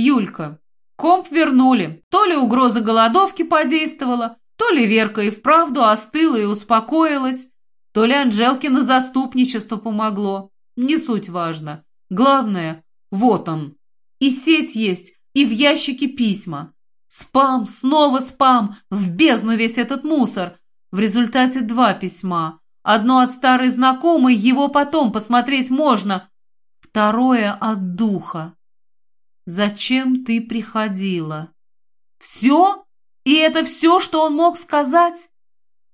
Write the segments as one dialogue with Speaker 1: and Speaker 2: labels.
Speaker 1: Юлька, комп вернули. То ли угроза голодовки подействовала, то ли Верка и вправду остыла и успокоилась, то ли Анжелкино заступничество помогло. Не суть важно. Главное, вот он. И сеть есть, и в ящике письма. Спам, снова спам, в бездну весь этот мусор. В результате два письма. Одно от старой знакомой, его потом посмотреть можно. Второе от духа. Зачем ты приходила? Все? И это все, что он мог сказать?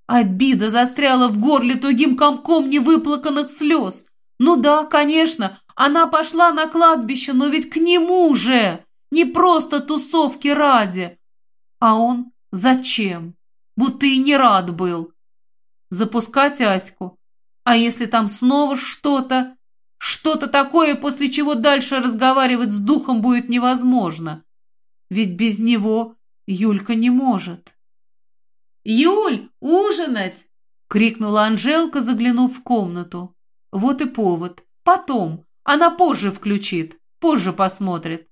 Speaker 1: Обида застряла в горле тугим комком невыплаканных слез. Ну да, конечно, она пошла на кладбище, но ведь к нему же, не просто тусовки ради. А он зачем? Будто и не рад был. Запускать Аську. А если там снова что-то, что-то такое, после чего дальше разговаривать с духом будет невозможно? Ведь без него Юлька не может. «Юль, ужинать!» — крикнула Анжелка, заглянув в комнату. Вот и повод. Потом. Она позже включит. Позже посмотрит.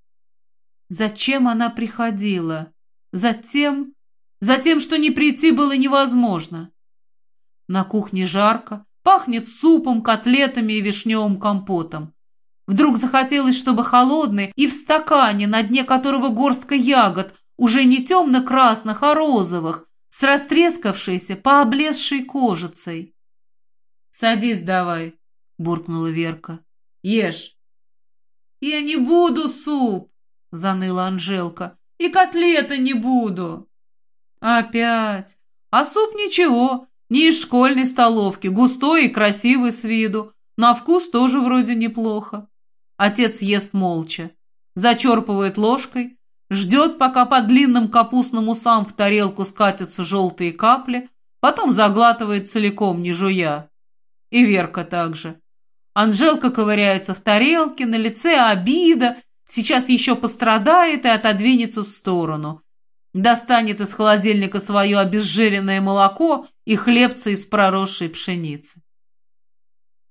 Speaker 1: Зачем она приходила? Затем... Затем, что не прийти было невозможно. На кухне жарко, пахнет супом, котлетами и вишневым компотом. Вдруг захотелось, чтобы холодный и в стакане, на дне которого горстка ягод, уже не темно-красных, а розовых, с растрескавшейся, пооблезшей кожицей. «Садись давай», — буркнула Верка. «Ешь». «Я не буду суп», — заныла Анжелка. «И котлеты не буду». «Опять? А суп ничего, не из школьной столовки, густой и красивый с виду. На вкус тоже вроде неплохо». Отец ест молча, зачерпывает ложкой, ждет, пока по длинным капустным усам в тарелку скатятся желтые капли, потом заглатывает целиком, не жуя. И Верка также. Анжелка ковыряется в тарелке, на лице обида, сейчас еще пострадает и отодвинется в сторону. Достанет из холодильника свое обезжиренное молоко и хлебцы из проросшей пшеницы.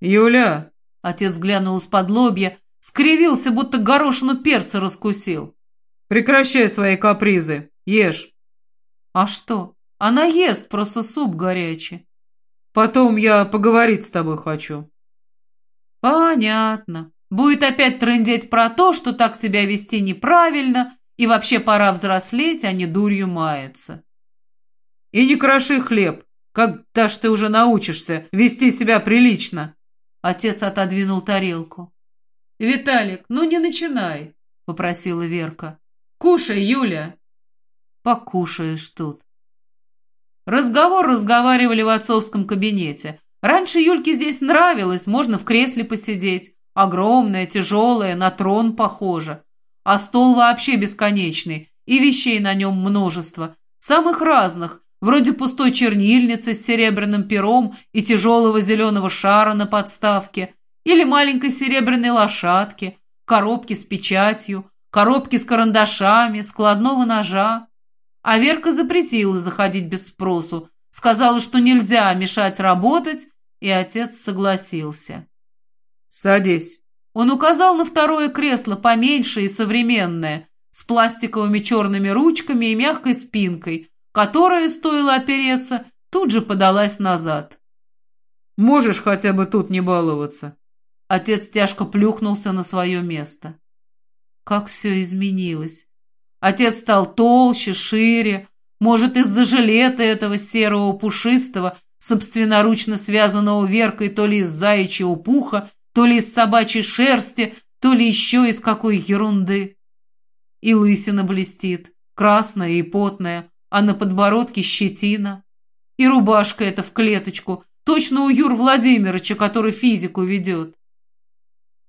Speaker 2: «Юля!»
Speaker 1: — отец глянул из-под лобья, скривился, будто горошину перца раскусил.
Speaker 2: Прекращай свои капризы. Ешь.
Speaker 1: А что? Она ест, просто суп горячий.
Speaker 2: Потом я поговорить с тобой хочу.
Speaker 1: Понятно. Будет опять трындеть про то, что так себя вести неправильно, и вообще пора взрослеть, а не дурью маяться.
Speaker 2: И не кроши хлеб. Когда ж ты уже научишься вести себя прилично?
Speaker 1: Отец отодвинул тарелку. «Виталик, ну не начинай», — попросила Верка. Кушай, Юля!» «Покушаешь тут». Разговор разговаривали в отцовском кабинете. Раньше Юльке здесь нравилось, можно в кресле посидеть. Огромное, тяжелое, на трон похоже. А стол вообще бесконечный, и вещей на нем множество. Самых разных, вроде пустой чернильницы с серебряным пером и тяжелого зеленого шара на подставке, или маленькой серебряной лошадки, коробки с печатью, коробки с карандашами, складного ножа. А Верка запретила заходить без спросу, сказала, что нельзя мешать работать, и отец согласился.
Speaker 2: «Садись».
Speaker 1: Он указал на второе кресло, поменьше и современное, с пластиковыми черными ручками и мягкой спинкой, которая, стоило опереться, тут же подалась назад.
Speaker 2: «Можешь хотя бы тут не баловаться?»
Speaker 1: Отец тяжко плюхнулся на свое место. Как все изменилось. Отец стал толще, шире, может, из-за жилета этого серого пушистого, собственноручно связанного веркой то ли из заячьего пуха, то ли из собачьей шерсти, то ли еще из какой ерунды. И лысина блестит, красная и потная, а на подбородке щетина. И рубашка эта в клеточку, точно у Юр Владимировича, который физику ведет.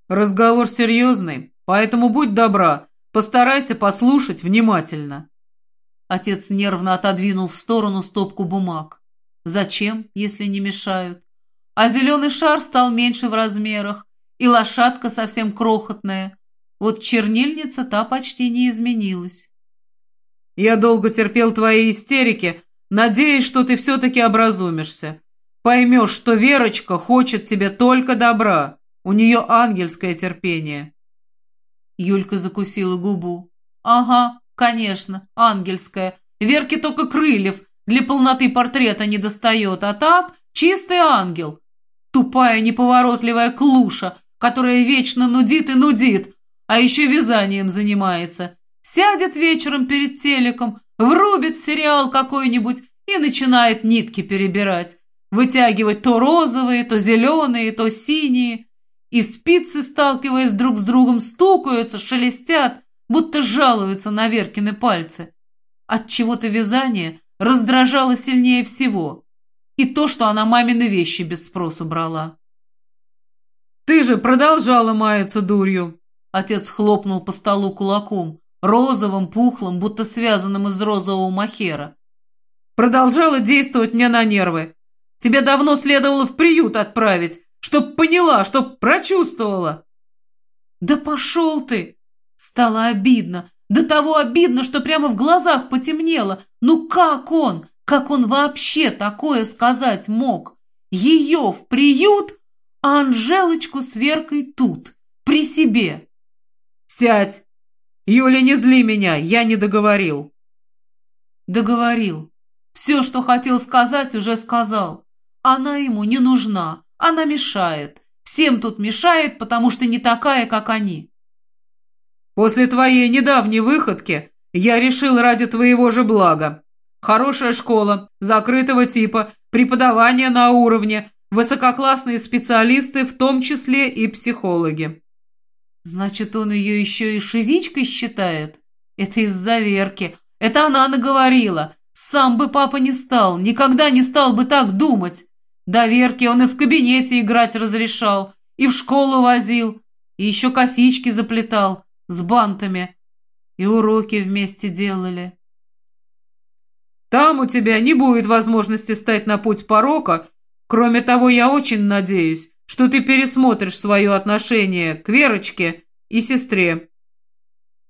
Speaker 2: Разговор серьезный, Поэтому будь добра, постарайся послушать внимательно».
Speaker 1: Отец нервно отодвинул в сторону стопку бумаг. «Зачем, если не мешают?» А зеленый шар стал меньше в размерах, и лошадка совсем крохотная. Вот чернильница та почти не изменилась.
Speaker 2: «Я долго терпел твои истерики, надеясь, что ты все-таки образумишься. Поймешь, что Верочка хочет тебе только добра. У нее ангельское терпение.
Speaker 1: Юлька закусила губу. Ага, конечно, ангельская. Верке только крыльев для полноты портрета не достает, а так чистый ангел. Тупая неповоротливая клуша, которая вечно нудит и нудит, а еще вязанием занимается. Сядет вечером перед телеком, врубит сериал какой-нибудь и начинает нитки перебирать, вытягивать то розовые, то зеленые, то синие. И спицы, сталкиваясь друг с другом, стукаются, шелестят, будто жалуются на Веркины пальцы. От чего-то вязание раздражало сильнее всего. И то, что она мамины вещи без спросу брала.
Speaker 2: «Ты же продолжала маяться дурью!»
Speaker 1: Отец хлопнул по столу кулаком, розовым, пухлым, будто связанным из розового махера.
Speaker 2: «Продолжала действовать мне на нервы. Тебе давно следовало в приют отправить, чтоб поняла, чтоб прочувствовала».
Speaker 1: «Да пошел ты!» Стало обидно. До того обидно, что прямо в глазах потемнело. Ну как он? Как он вообще такое сказать мог? Ее в приют, а Анжелочку с Веркой тут, при себе.
Speaker 2: «Сядь! Юля, не зли меня, я не договорил».
Speaker 1: Договорил. Все, что хотел сказать, уже сказал. Она ему не нужна, она мешает. Всем тут мешает, потому что не такая, как они.
Speaker 2: После твоей недавней выходки я решил ради твоего же блага. Хорошая школа, закрытого типа, преподавание на уровне, высококлассные специалисты, в том числе и психологи.
Speaker 1: Значит, он ее еще и шизичкой считает? Это из-за Верки. Это она наговорила. Сам бы папа не стал, никогда не стал бы так думать. До Верки он и в кабинете играть разрешал, и в школу возил, и еще косички заплетал с бантами, и уроки вместе делали.
Speaker 2: Там у тебя не будет возможности стать на путь порока. Кроме того, я очень надеюсь, что ты пересмотришь свое отношение к Верочке и сестре».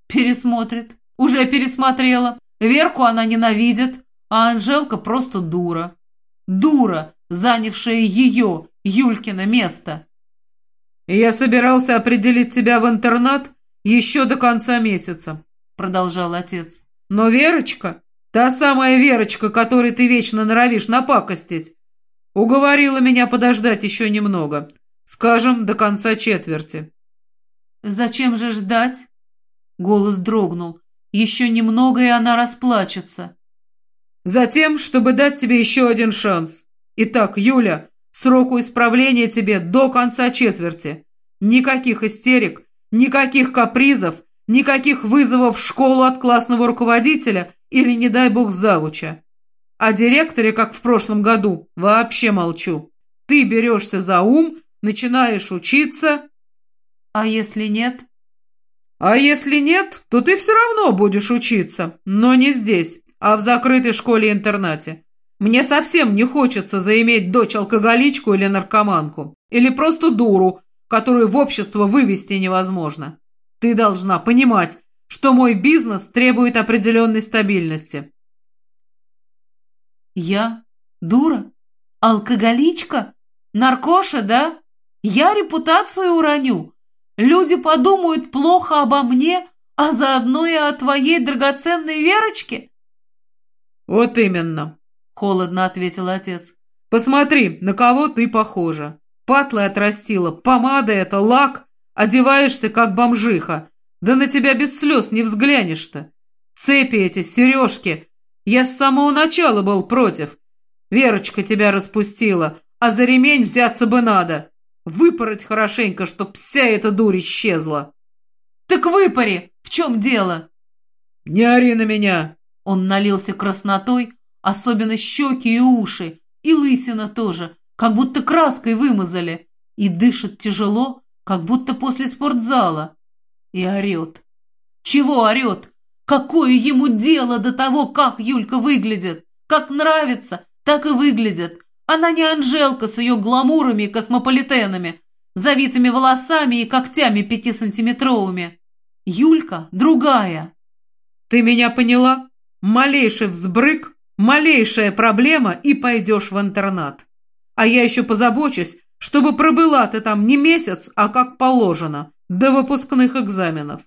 Speaker 1: «Пересмотрит. Уже пересмотрела. Верку она ненавидит, а Анжелка просто дура. Дура, занявшая ее, Юлькино, место».
Speaker 2: «Я собирался определить тебя в интернат еще до конца месяца», — продолжал отец. «Но Верочка, та самая Верочка, которой ты вечно норовишь напакостить, Уговорила меня подождать еще немного. Скажем, до конца четверти.
Speaker 1: «Зачем же ждать?» Голос дрогнул. «Еще немного, и она расплачется».
Speaker 2: «Затем, чтобы дать тебе еще один шанс. Итак, Юля, сроку исправления тебе до конца четверти. Никаких истерик, никаких капризов, никаких вызовов в школу от классного руководителя или, не дай бог, завуча. О директоре, как в прошлом году, вообще молчу. Ты берешься за ум, начинаешь учиться.
Speaker 1: А если нет?
Speaker 2: А если нет, то ты все равно будешь учиться, но не здесь, а в закрытой школе-интернате. Мне совсем не хочется заиметь дочь-алкоголичку или наркоманку, или просто дуру, которую в общество вывести невозможно. Ты должна понимать, что мой бизнес требует определенной стабильности.
Speaker 1: Я? Дура? Алкоголичка? Наркоша, да? Я репутацию уроню. Люди подумают плохо обо мне, а заодно и о твоей драгоценной Верочке?
Speaker 2: Вот именно, холодно ответил отец. Посмотри, на кого ты похожа. Патлы отрастила, помада это, лак, одеваешься как бомжиха. Да на тебя без слез не взглянешь-то. Цепи эти, сережки, я с самого начала был против. Верочка тебя распустила, а за ремень взяться бы надо. Выпороть хорошенько, чтоб вся эта дурь исчезла.
Speaker 1: Так выпари! В чем дело?
Speaker 2: Не ори на меня!
Speaker 1: Он налился краснотой, особенно щеки и уши, и лысина тоже, как будто краской вымазали, и дышит тяжело, как будто после спортзала. И орет. Чего орет? Какое ему дело до того, как Юлька выглядит? Как нравится, так и выглядит. Она не Анжелка с ее гламурами и космополитенами, завитыми волосами и когтями пятисантиметровыми. Юлька другая.
Speaker 2: Ты меня поняла? Малейший взбрык, малейшая проблема и пойдешь в интернат. А я еще позабочусь, чтобы пробыла ты там не месяц, а как положено, до выпускных экзаменов.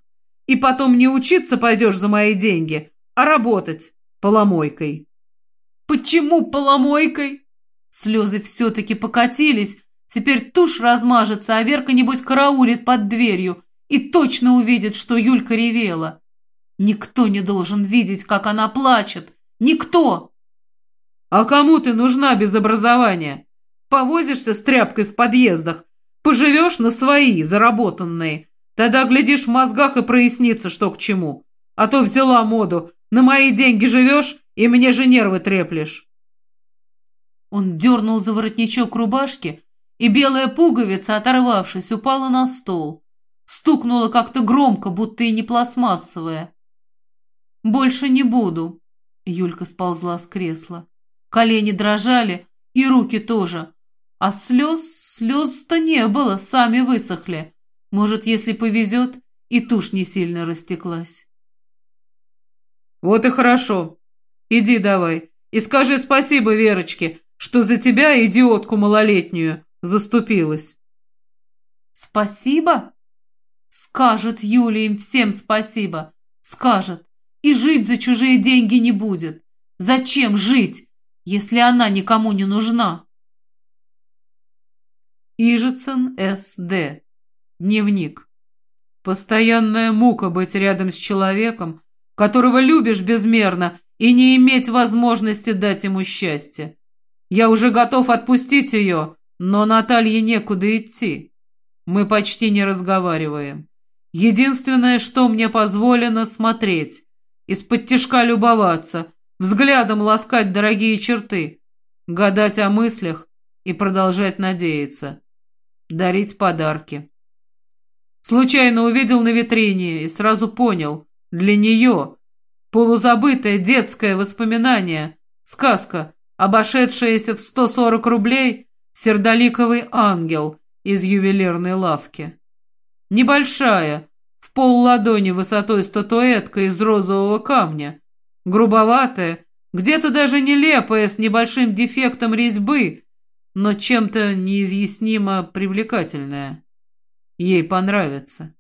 Speaker 2: И потом не учиться пойдешь за мои деньги, а работать поломойкой.
Speaker 1: Почему поломойкой? Слезы все-таки покатились. Теперь тушь размажется, а Верка, небось, караулит под дверью и точно увидит, что Юлька ревела. Никто не должен видеть, как она плачет. Никто!
Speaker 2: А кому ты нужна без образования? Повозишься с тряпкой в подъездах, поживешь на свои, заработанные. Тогда, глядишь, в мозгах и прояснится, что к чему. А то взяла моду, на мои деньги живешь и мне же нервы треплешь.
Speaker 1: Он дернул за воротничок рубашки, и белая пуговица, оторвавшись, упала на стол. Стукнула как-то громко, будто и не пластмассовая. «Больше не буду», — Юлька сползла с кресла. Колени дрожали, и руки тоже. А слез, слез-то не было, сами высохли. Может, если повезет, и тушь не сильно растеклась.
Speaker 2: «Вот и хорошо. Иди давай и скажи спасибо Верочке, что за тебя, идиотку малолетнюю, заступилась».
Speaker 1: «Спасибо?» «Скажет Юля им всем спасибо. Скажет. И жить за чужие деньги не будет. Зачем жить, если она никому не нужна?»
Speaker 2: Ижицын С.Д. Дневник. Постоянная мука быть рядом с человеком, которого любишь безмерно, и не иметь возможности дать ему счастье. Я уже готов отпустить ее, но Наталье некуда идти. Мы почти не разговариваем. Единственное, что мне позволено, смотреть, из-под тишка любоваться, взглядом ласкать дорогие черты, гадать о мыслях и продолжать надеяться, дарить подарки. Случайно увидел на витрине и сразу понял, для нее полузабытое детское воспоминание, сказка, обошедшаяся в 140 рублей, сердоликовый ангел из ювелирной лавки. Небольшая, в пол ладони высотой статуэтка из розового камня, грубоватая, где-то даже нелепая, с небольшим дефектом резьбы, но чем-то неизъяснимо привлекательная. Ей понравится.